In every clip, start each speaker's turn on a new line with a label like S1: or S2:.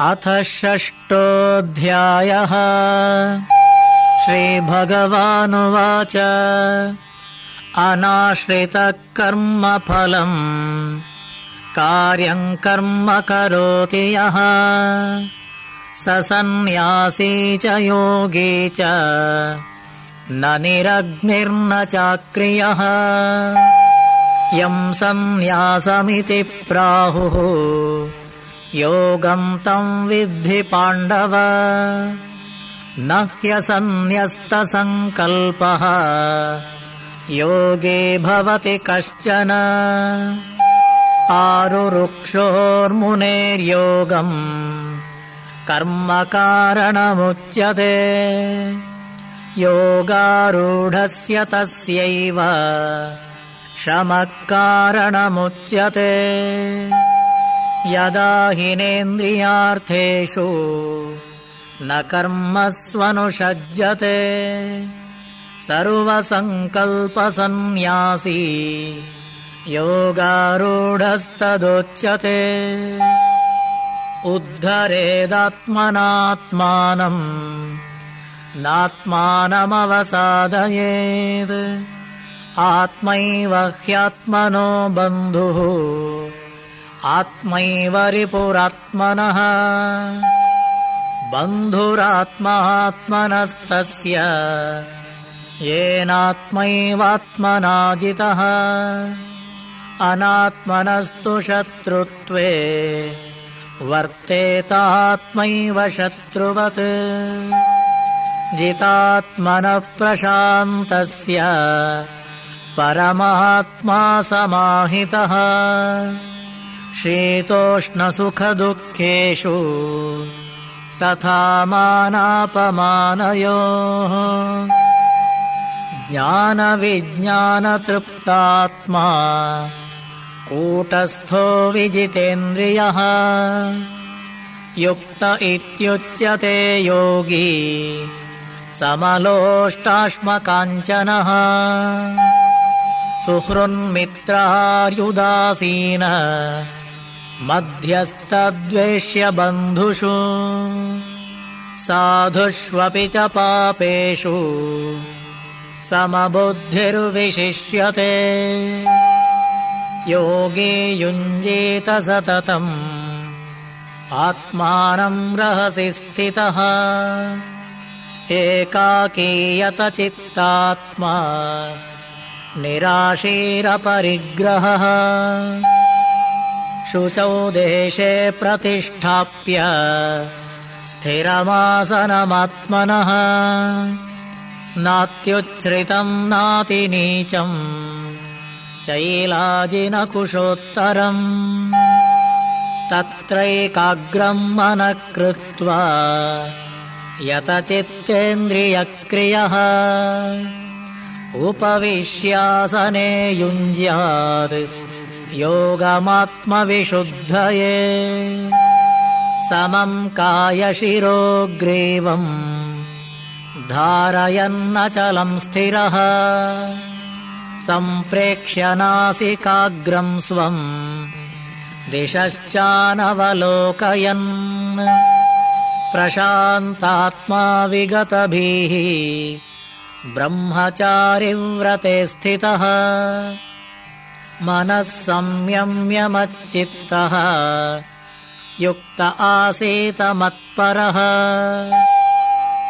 S1: अथ षष्टोऽध्यायः श्रीभगवानुवाच। अनाश्रितकर्मफलम्। कार्यम् कर्म करोति यः। स सन्न्यासी च योगी च। न निरग्निर्न चाक्रियः। यम् सन्न्यासमिति प्राहुः योगम् तम् विद्धि पाण्डव। न ह्यसन्न्यस्तसङ्कल्पः। योगे भवति कश्चन। आरुरुक्षोर्मुनेर्योगम् कर्मकारणमुच्यते। योगारूढस्य तस्यैव। शमः कारणमुच्यते यदा हिनेन्द्रियार्थेषु न कर्मस्वनुषज्यते सर्वसङ्कल्पसन्न्यासी योगारूढस्तदोच्यते। उद्धरेदात्मनात्मानम् नात्मानमवसादयेत्। आत्मैव ह्यात्मनो बन्धुः आत्मैव रिपुरात्मनः बन्धुरात्मात्मनस्तस्य येनात्मैवात्मना जितः अनात्मनस्तु शत्रुत्वे। वर्तेतात्मैव शत्रुवत्। जितात्मनः प्रशान्तस्य परमात्मा समाहितः शीतोष्णसुखदुःखेषु तथा मानापमानयोः। ज्ञानविज्ञानतृप्तात्मा कूटस्थो विजितेन्द्रियः। युक्त इत्युच्यते योगी समलोष्टाश्मकाञ्चनः। सुहृन्मित्रार्युदासीन मध्यस्तद्वेष्य बन्धुषु साधुष्वपि च पापेषु समबुद्धिर्विशिष्यते। योगी युञ्जेत सततम् आत्मानम् रहसि स्थितः। एकाकीयतचित्तात्मा निराशीरपरिग्रहः शुचौ देशे प्रतिष्ठाप्य स्थिरमासनमात्मनः नात्युच्छ्रितम् नातिनीचम् चैलाजिनकुशोत्तरम् तत्रैकाग्रम् मनः कृत्वा यतचित्तेन्द्रियक्रियः उपविश्यासने युञ्ज्यात् योगमात्मविशुद्धये। समम् कायशिरोग्रीवम् धारयन्नचलम् स्थिरः। सम्प्रेक्ष्य नासिकाग्रम् स्वम् दिशश्चानवलोकयन्। प्रशान्तात्मा विगतभिः ब्रह्मचारिव्रते स्थितः मनः संयम्यमच्चित्तः। युक्त आसीत मत्परः।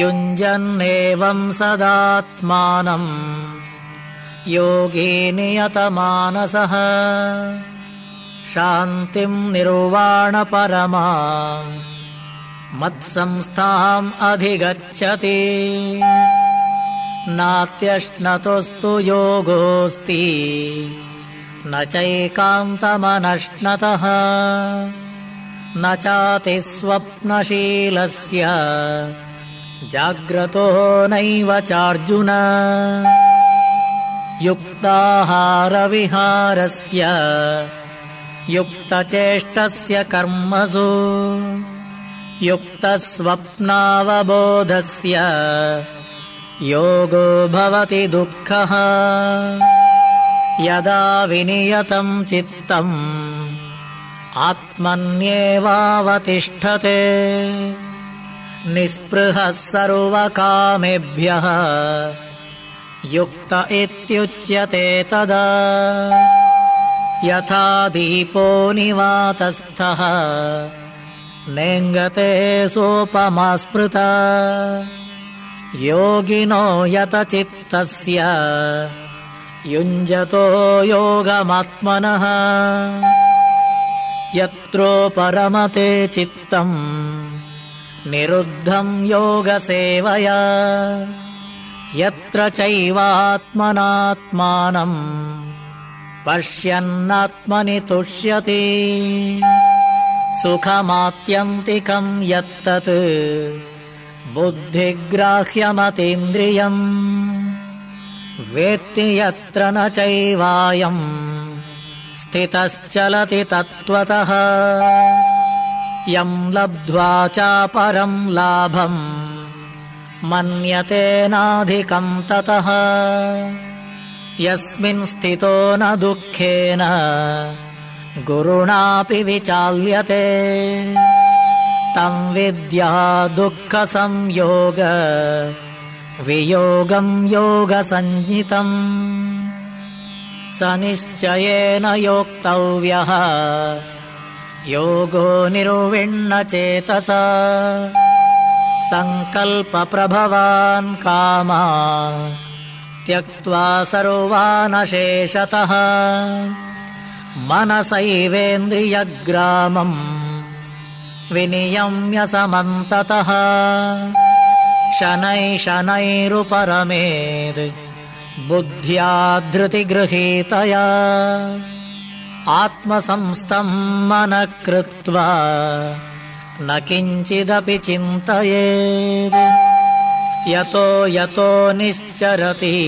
S1: युञ्जन्नेवम् सदात्मानम् योगी नियतमानसः। शान्तिम् निर्वाणपरमा। मत्संस्थाम् अधिगच्छति। नात्यश्नतोस्तु योगोऽस्ति न चैकान्तमनश्नतः। न चातिस्वप्नशीलस्य जाग्रतो नैव चार्जुन। युक्ताहारविहारस्य। युक्तचेष्टस्य कर्मसु। युक्तस्वप्नावबोधस्य। योगो भवति दुःखः यदा विनियतम् चित्तम् आत्मन्येवावतिष्ठते। निःस्पृहः सर्वकामेभ्यः युक्त इत्युच्यते तदा। यथा दीपो निवातस्थः नेङ्गते सोपमा स्मृता योगिनो यतचित्तस्य युञ्जतो योगमात्मनः। यत्रोपरमते चित्तम्। निरुद्धम् योगसेवया। यत्र चैवात्मनात्मानम्। पश्यन्नात्मनि तुष्यति। सुखमात्यन्तिकम् यत्तत्। बुद्धिग्राह्यमतीन्द्रियम् वेत्ति यत्र न चैवायम् स्थितश्चलति तत्त्वतः। यम् लब्ध्वा चापरम् लाभम् मन्यतेनाधिकम् ततः। यस्मिन् स्थितो न दुःखेन गुरुणापि विचाल्यते। तम् विद्या दुःखसंयोग वियोगम् योगसञ्ज्ञितम् स निश्चयेन योक्तव्यः। योगो निर्विण्णचेतसा सङ्कल्पप्रभवान् कामा। त्यक्त्वा सर्वानशेषतः। मनसैवेन्द्रियग्रामम्। विनियम्य समन्ततः शनै शनैरुपरमेद्। बुद्ध्या धृतिगृहीतया आत्मसंस्थम् मनः कृत्वा न किञ्चिदपि चिन्तयेत् यतो यतो निश्चरति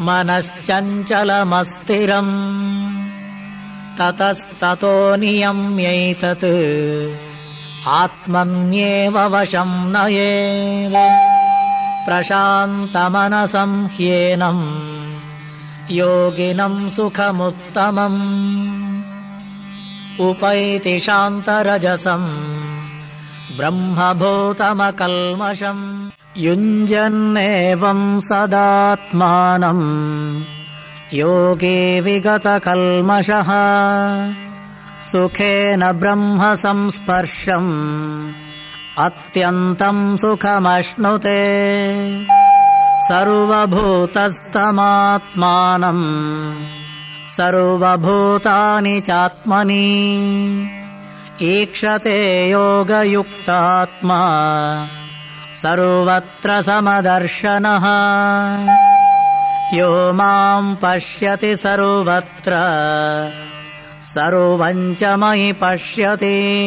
S1: मनश्चञ्चलमस्थिरम्। ततस्ततो नियम्यैतत् आत्मन्येव वशम् नयेत् प्रशान्तमनसं ह्येनम् योगिनम् सुखमुत्तमम् उपैति शान्तरजसम् ब्रह्मभूतमकल्मषम् युञ्जन्नेवम् सदात्मानम् योगे विगतकल्मषः सुखेन ब्रह्म संस्पर्शम् अत्यन्तम् सुखमश्नुते सर्वभूतस्तमात्मानम् सर्वभूतानि चात्मनि ईक्षते योगयुक्तात्मा सर्वत्र समदर्शनः यो माम् पश्यति सर्वत्र सर्वम् च मयि पश्यति।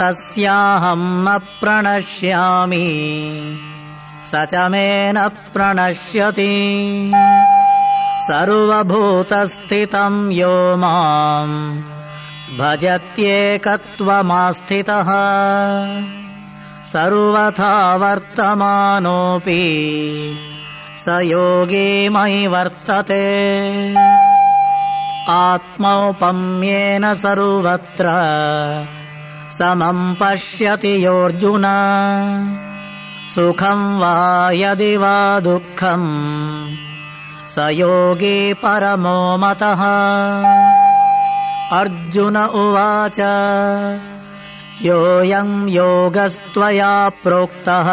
S1: तस्याहम् न प्रणश्यामि। स च मे न प्रणश्यति। सर्वभूतस्थितम् यो माम् भजत्येकत्वमास्थितः। सर्वथा वर्तमानोऽपि। स योगी मयि वर्तते आत्मौपम्येन सर्वत्र समम् पश्यति योऽर्जुन। सुखम् वा यदि वा दुःखम् स योगी परमो मतः। अर्जुन उवाच योऽयम् योगस्त्वया प्रोक्तः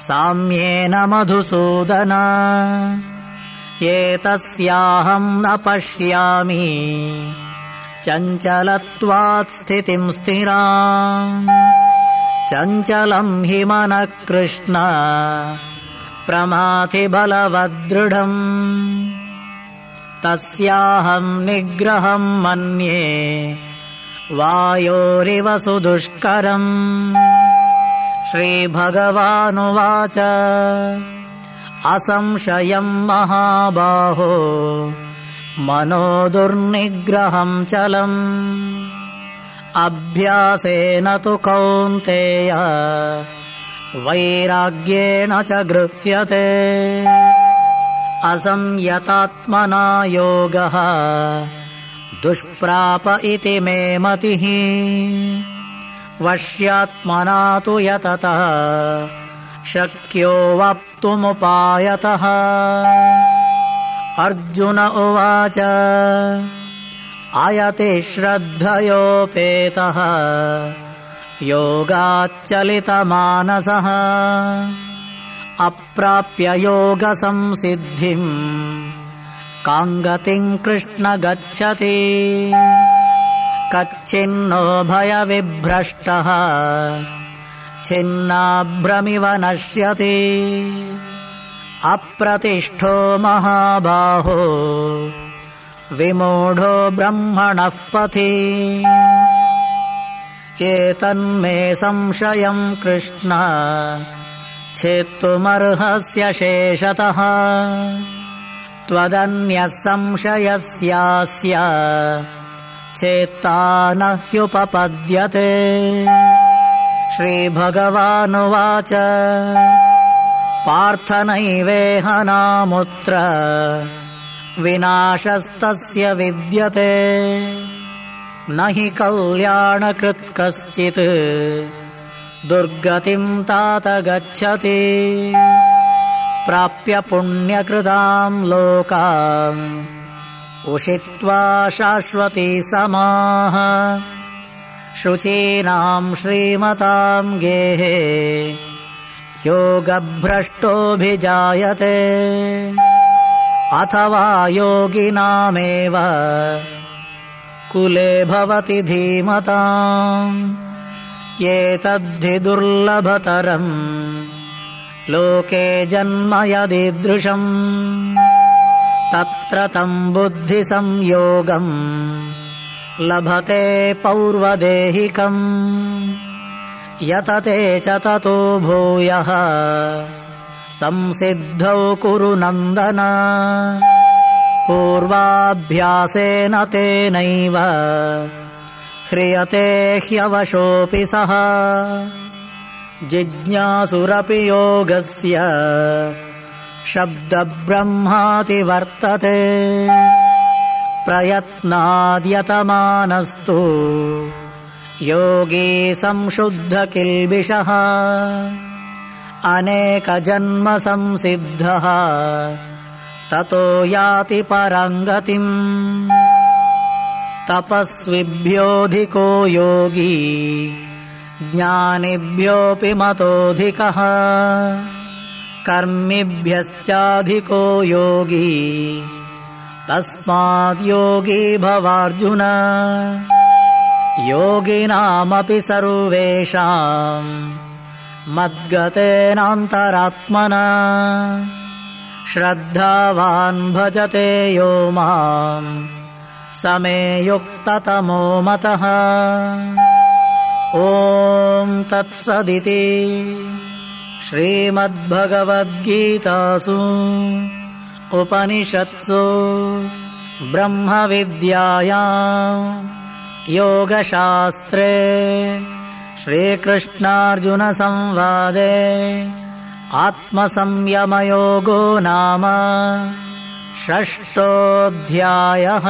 S1: साम्येन मधुसूदन एतस्याहम् न पश्यामि। चञ्चलत्वात् स्थितिम् स्थिरा चञ्चलम् हि मनः कृष्ण प्रमाथि बलवदृढम् तस्याहम् निग्रहम् मन्ये। वायोरिव सुदुष्करम्। श्रीभगवानुवाच असंशयम् महाबाहो मनो दुर्निग्रहम् चलम्। अभ्यासेन तु कौन्तेय वैराग्येण च गृह्यते। असंयतात्मना योगः दुष्प्राप इति मे मतिः। वश्यात्मना तु यततः शक्यो वक्तुमुपायतः अर्जुन उवाच अयति श्रद्धयोपेतः। योगाच्चलितमानसः। अप्राप्य योगसंसिद्धिम्। काङ्गतिम् कृष्ण गच्छति। कच्चिन्नो भयविभ्रष्टः छिन्नाभ्रमिव नश्यति। अप्रतिष्ठो महाबाहो। विमूढो ब्रह्मणः पथि। एतन्मे संशयम् कृष्ण। छेत्तुमर्हस्य शेषतः। त्वदन्यः संशयस्यास्य। चेत्ता न ह्युपपद्यते श्रीभगवानुवाच। पार्थनैवेहनामुत्र विनाशस्तस्य विद्यते। न हि कल्याणकृत् कश्चित् दुर्गतिम् तात गच्छति। प्राप्य पुण्यकृताम् लोकाम् उषित्वा शाश्वती समाः शुचीनाम् श्रीमताम् गेहे योगभ्रष्टोऽभिजायते। अथवा योगिनामेव। कुले भवति धीमताम्। एतद्धि दुर्लभतरम्। लोके जन्म यदीदृशम्। तत्र तम् बुद्धिसंयोगम् लभते पौर्वदेहिकम्। यतते च ततो भूयः। संसिद्धौ कुरु नन्दन। पूर्वाभ्यासेन तेनैव। ह्रियते ह्यवशोऽपि सः। जिज्ञासुरपि योगस्य। शब्दब्रह्माति वर्तते प्रयत्नाद्यतमानस्तु। योगी संशुद्धकिल्बिषः अनेकजन्मसंसिद्धः ततो याति पराङ्गतिम् तपस्विभ्योऽधिको योगी। ज्ञानिभ्योऽपि मतोऽधिकः। कर्मिभ्यश्चाधिको योगी तस्माद्योगी भवार्जुन। योगिनामपि सर्वेषाम् मद्गतेनान्तरात्मना। श्रद्धावान् भजते यो माम् समे युक्ततमो मतः। ॐ तत्सदिति। श्रीमद्भगवद्गीतासु उपनिषत्सु ब्रह्मविद्याया योगशास्त्रे श्रीकृष्णार्जुनसंवादे आत्मसंयमयोगो नाम षष्टोऽध्यायः